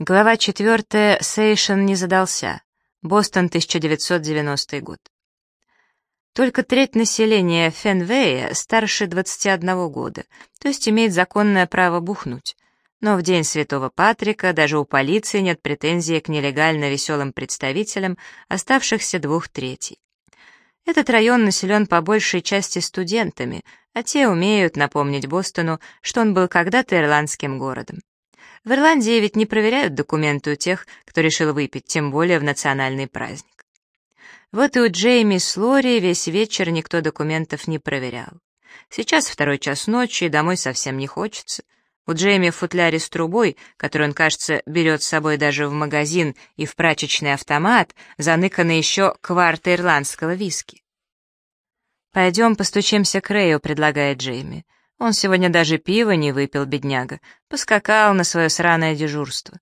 Глава 4. Сейшен не задался. Бостон, 1990 год. Только треть населения Фенвея старше 21 года, то есть имеет законное право бухнуть. Но в день Святого Патрика даже у полиции нет претензий к нелегально веселым представителям оставшихся двух третей. Этот район населен по большей части студентами, а те умеют напомнить Бостону, что он был когда-то ирландским городом. В Ирландии ведь не проверяют документы у тех, кто решил выпить, тем более в национальный праздник. Вот и у Джейми с Лори весь вечер никто документов не проверял. Сейчас второй час ночи, и домой совсем не хочется. У Джейми в футляре с трубой, который он, кажется, берет с собой даже в магазин и в прачечный автомат, заныканы еще кварты ирландского виски. «Пойдем постучимся к Рэю», — предлагает Джейми. Он сегодня даже пива не выпил, бедняга. Поскакал на свое сраное дежурство.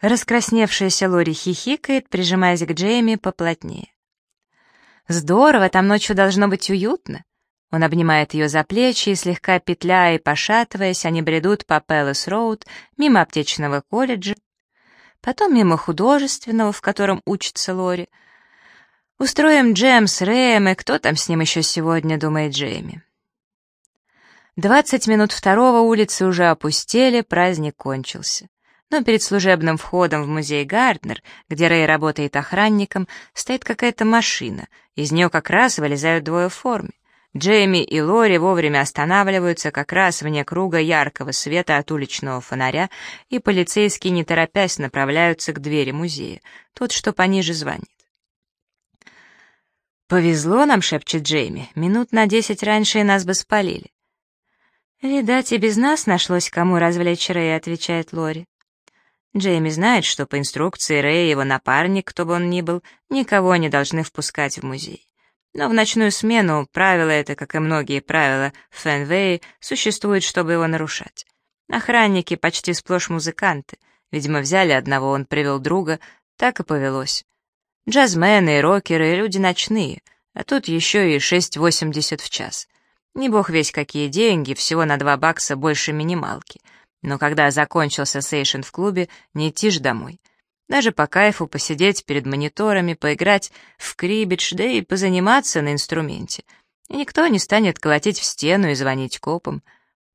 Раскрасневшаяся Лори хихикает, прижимаясь к Джейми поплотнее. «Здорово, там ночью должно быть уютно». Он обнимает ее за плечи и, слегка петляя и пошатываясь, они бредут по Пэлас-Роуд, мимо аптечного колледжа, потом мимо художественного, в котором учится Лори. «Устроим джем с Рэем, и кто там с ним еще сегодня?» — думает Джейми. Двадцать минут второго улицы уже опустели, праздник кончился. Но перед служебным входом в музей Гарднер, где Рэй работает охранником, стоит какая-то машина. Из нее как раз вылезают двое в форме. Джейми и Лори вовремя останавливаются как раз вне круга яркого света от уличного фонаря, и полицейские, не торопясь, направляются к двери музея. Тот, что пониже, звонит. «Повезло нам», — шепчет Джейми. «Минут на десять раньше и нас бы спалили». «Видать, и без нас нашлось, кому развлечь Рэя», — отвечает Лори. Джейми знает, что по инструкции Рэя и его напарник, кто бы он ни был, никого не должны впускать в музей. Но в ночную смену правило это, как и многие правила в Фенвее, существует, чтобы его нарушать. Охранники почти сплошь музыканты. Видимо, взяли одного, он привел друга, так и повелось. Джазмены рокеры — люди ночные, а тут еще и 6,80 в час — не бог весь какие деньги, всего на два бакса больше минималки. Но когда закончился сейшн в клубе, не идти ж домой. Даже по кайфу посидеть перед мониторами, поиграть в крибидж, да и позаниматься на инструменте. И никто не станет колотить в стену и звонить копам.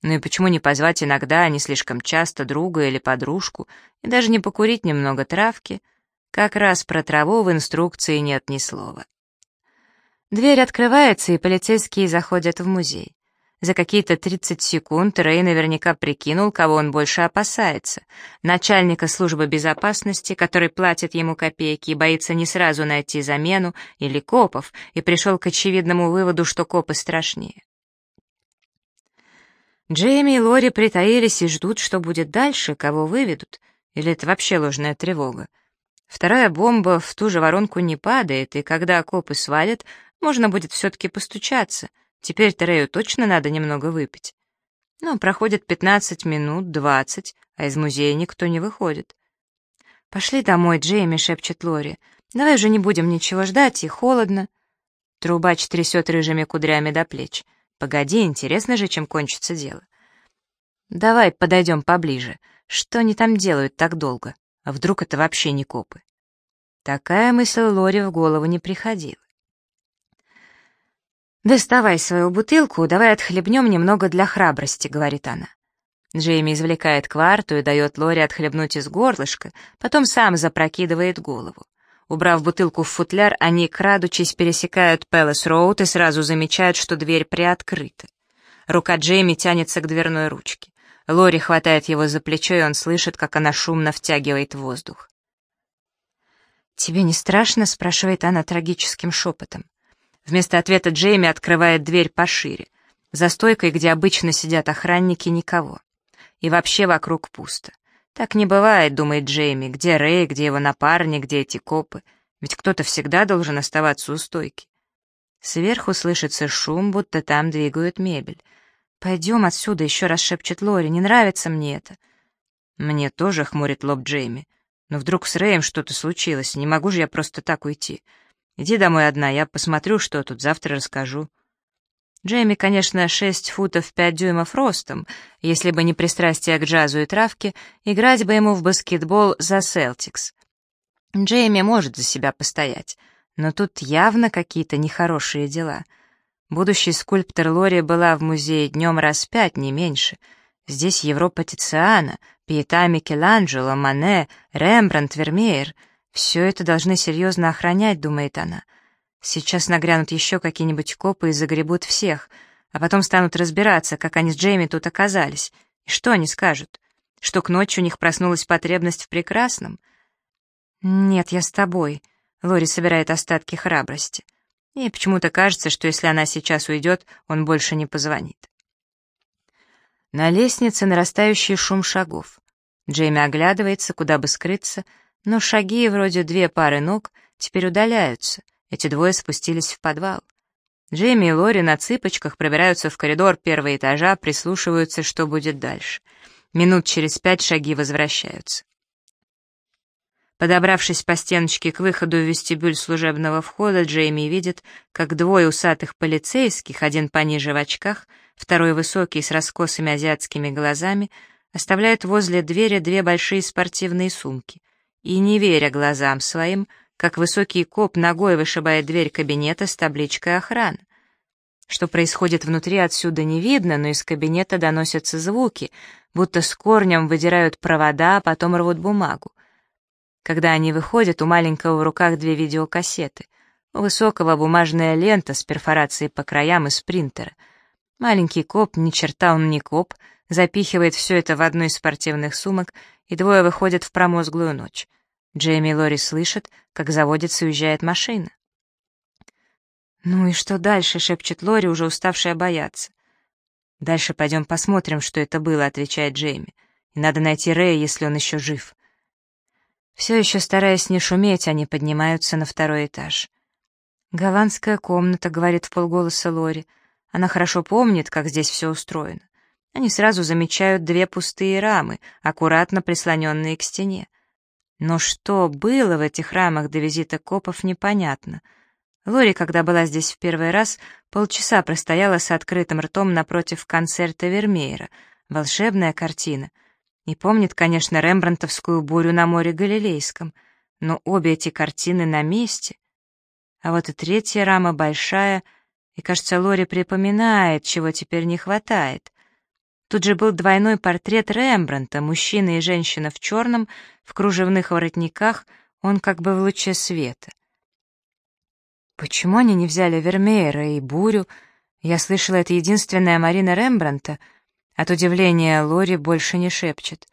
Ну и почему не позвать иногда, а не слишком часто, друга или подружку, и даже не покурить немного травки? Как раз про траву в инструкции нет ни слова. Дверь открывается, и полицейские заходят в музей. За какие-то 30 секунд Рэй наверняка прикинул, кого он больше опасается. Начальника службы безопасности, который платит ему копейки и боится не сразу найти замену, или копов, и пришел к очевидному выводу, что копы страшнее. Джейми и Лори притаились и ждут, что будет дальше, кого выведут. Или это вообще ложная тревога? Вторая бомба в ту же воронку не падает, и когда копы свалят, можно будет все-таки постучаться. Теперь Терею точно надо немного выпить. Ну, проходит 15 минут, 20, а из музея никто не выходит. «Пошли домой, Джейми», — шепчет Лори. «Давай уже не будем ничего ждать, и холодно». Трубач трясет рыжими кудрями до плеч. «Погоди, интересно же, чем кончится дело». «Давай подойдем поближе. Что они там делают так долго? А вдруг это вообще не копы?» Такая мысль Лори в голову не приходила. «Доставай свою бутылку, давай отхлебнем немного для храбрости», — говорит она. Джейми извлекает кварту и дает Лори отхлебнуть из горлышка, потом сам запрокидывает голову. Убрав бутылку в футляр, они, крадучись, пересекают Пэлас-Роуд и сразу замечают, что дверь приоткрыта. Рука Джейми тянется к дверной ручке. Лори хватает его за плечо, и он слышит, как она шумно втягивает воздух. «Тебе не страшно?» — спрашивает она трагическим шепотом. Вместо ответа Джейми открывает дверь пошире. За стойкой, где обычно сидят охранники, никого. И вообще вокруг пусто. Так не бывает, думает Джейми, где Рэй, где его напарник, где эти копы. Ведь кто-то всегда должен оставаться у стойки. Сверху слышится шум, будто там двигают мебель. «Пойдем отсюда», — еще раз шепчет Лори, — «не нравится мне это». «Мне тоже», — хмурит лоб Джейми. «Но вдруг с Рэем что-то случилось, не могу же я просто так уйти. Иди домой одна, я посмотрю, что тут, завтра расскажу». Джейми, конечно, 6 футов 5 дюймов ростом. Если бы не пристрастие к джазу и травке, играть бы ему в баскетбол за Селтикс. Джейми может за себя постоять, но тут явно какие-то нехорошие дела. Будущий скульптор Лори была в музее днем раз пять, не меньше. Здесь Европа Тициана, Пиета Микеланджело, Мане, Рембрандт, Вермеер. Все это должны серьезно охранять, думает она. Сейчас нагрянут еще какие-нибудь копы и загребут всех, а потом станут разбираться, как они с Джейми тут оказались. И что они скажут? Что к ночи у них проснулась потребность в прекрасном? «Нет, я с тобой», — Лори собирает остатки храбрости. И почему-то кажется, что если она сейчас уйдет, он больше не позвонит. На лестнице нарастающий шум шагов. Джейми оглядывается, куда бы скрыться, но шаги, вроде две пары ног, теперь удаляются — эти двое спустились в подвал. Джейми и Лори на цыпочках пробираются в коридор первого этажа, прислушиваются, что будет дальше. Минут через пять шаги возвращаются. Подобравшись по стеночке к выходу в вестибюль служебного входа, Джейми видит, как двое усатых полицейских, один пониже в очках, второй высокий с раскосыми азиатскими глазами, оставляют возле двери две большие спортивные сумки и, не веря глазам своим, как высокий коп ногой вышибает дверь кабинета с табличкой «Охрана». Что происходит внутри, отсюда не видно, но из кабинета доносятся звуки, будто с корнем выдирают провода, а потом рвут бумагу. Когда они выходят, у маленького в руках две видеокассеты. У высокого бумажная лента с перфорацией по краям из принтера. Маленький коп, ни черта он не коп, запихивает все это в одну из спортивных сумок, и двое выходят в промозглую ночь. Джейми и Лори слышат, как заводится и уезжает машина. «Ну и что дальше?» — шепчет Лори, уже уставшая бояться. «Дальше пойдем посмотрим, что это было», — отвечает Джейми. «И надо найти Рэя, если он еще жив». Все еще стараясь не шуметь, они поднимаются на второй этаж. «Голландская комната», — говорит в полголоса Лори. Она хорошо помнит, как здесь все устроено. Они сразу замечают две пустые рамы, аккуратно прислоненные к стене. Но что было в этих рамах до визита копов, непонятно. Лори, когда была здесь в первый раз, полчаса простояла с открытым ртом напротив концерта Вермеера. Волшебная картина. Не помнит, конечно, рембрандтовскую бурю на море Галилейском, но обе эти картины на месте. А вот и третья рама большая, и, кажется, Лори припоминает, чего теперь не хватает. Тут же был двойной портрет Рембрандта, мужчина и женщина в черном, в кружевных воротниках, он как бы в луче света. Почему они не взяли Вермеера и Бурю? Я слышала, это единственная Марина Рембрандта. От удивления Лори больше не шепчет.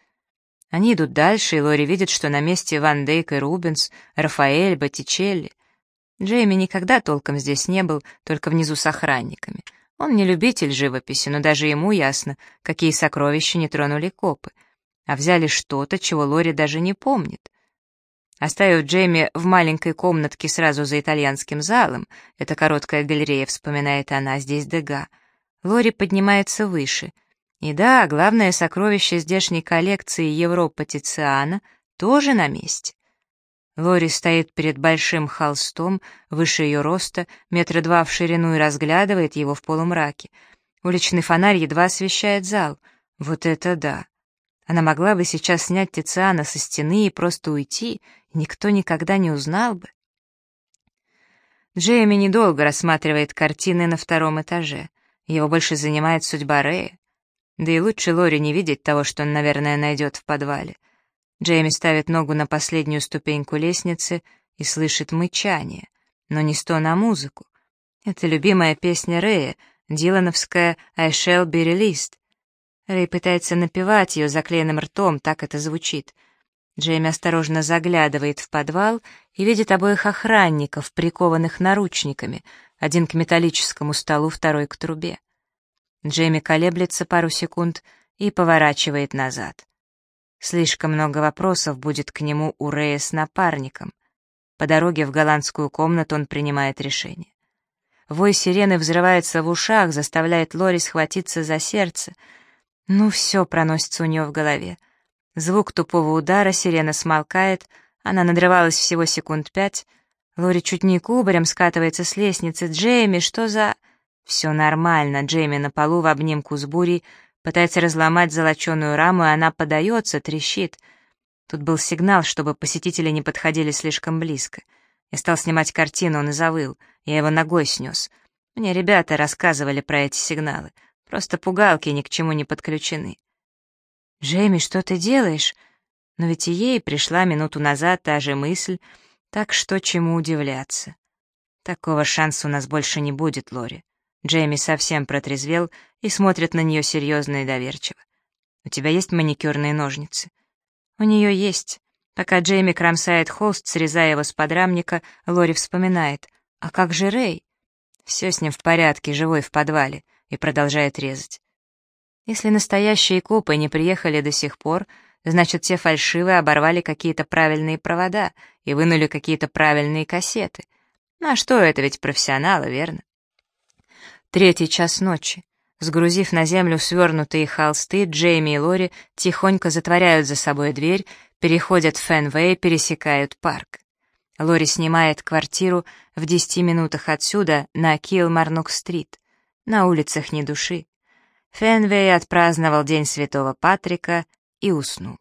Они идут дальше, и Лори видит, что на месте Ван Дейк и Рубенс, Рафаэль, Боттичелли. Джейми никогда толком здесь не был, только внизу с охранниками — он не любитель живописи, но даже ему ясно, какие сокровища не тронули копы, а взяли что-то, чего Лори даже не помнит. Оставив Джейми в маленькой комнатке сразу за итальянским залом, это короткая галерея, вспоминает она, здесь Дега, Лори поднимается выше. И да, главное сокровище здешней коллекции Европа Тициана тоже на месте. Лори стоит перед большим холстом, выше ее роста, метра два в ширину и разглядывает его в полумраке. Уличный фонарь едва освещает зал. Вот это да! Она могла бы сейчас снять Тициана со стены и просто уйти, и никто никогда не узнал бы. Джейми недолго рассматривает картины на втором этаже. Его больше занимает судьба Рэя. Да и лучше Лори не видеть того, что он, наверное, найдет в подвале. Джейми ставит ногу на последнюю ступеньку лестницы и слышит мычание, но не стон, а музыку. Это любимая песня Рэя, дилановская «I shall be released». Рэй пытается напевать ее заклеенным ртом, так это звучит. Джейми осторожно заглядывает в подвал и видит обоих охранников, прикованных наручниками, один к металлическому столу, второй к трубе. Джейми колеблется пару секунд и поворачивает назад. Слишком много вопросов будет к нему у Рея с напарником. По дороге в голландскую комнату он принимает решение. Вой сирены взрывается в ушах, заставляет Лори схватиться за сердце. Ну, все проносится у нее в голове. Звук тупого удара, сирена смолкает, она надрывалась всего секунд пять. Лори чуть не кубарем скатывается с лестницы. «Джейми, что за...» Все нормально, Джейми на полу в обнимку с бурей, пытается разломать золоченую раму, и она подается, трещит. Тут был сигнал, чтобы посетители не подходили слишком близко. Я стал снимать картину, он и завыл. Я его ногой снес. Мне ребята рассказывали про эти сигналы. Просто пугалки ни к чему не подключены. «Джейми, что ты делаешь?» Но ведь и ей пришла минуту назад та же мысль, так что чему удивляться. Такого шанса у нас больше не будет, Лори. Джейми совсем протрезвел и смотрит на нее серьезно и доверчиво. «У тебя есть маникюрные ножницы?» «У нее есть». Пока Джейми кромсает холст, срезая его с подрамника, Лори вспоминает. «А как же Рэй?» «Все с ним в порядке, живой в подвале», и продолжает резать. Если настоящие копы не приехали до сих пор, значит, те фальшивые оборвали какие-то правильные провода и вынули какие-то правильные кассеты. Ну а что это ведь профессионалы, верно? Третий час ночи. Сгрузив на землю свернутые холсты, Джейми и Лори тихонько затворяют за собой дверь, переходят в Фенвей, пересекают парк. Лори снимает квартиру в десяти минутах отсюда, на Килмарнок-стрит. На улицах ни души. Фенвей отпраздновал День Святого Патрика и уснул.